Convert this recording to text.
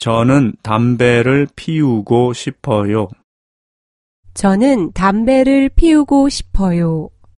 저는 담배를 피우고 싶어요. 저는 담배를 피우고 싶어요.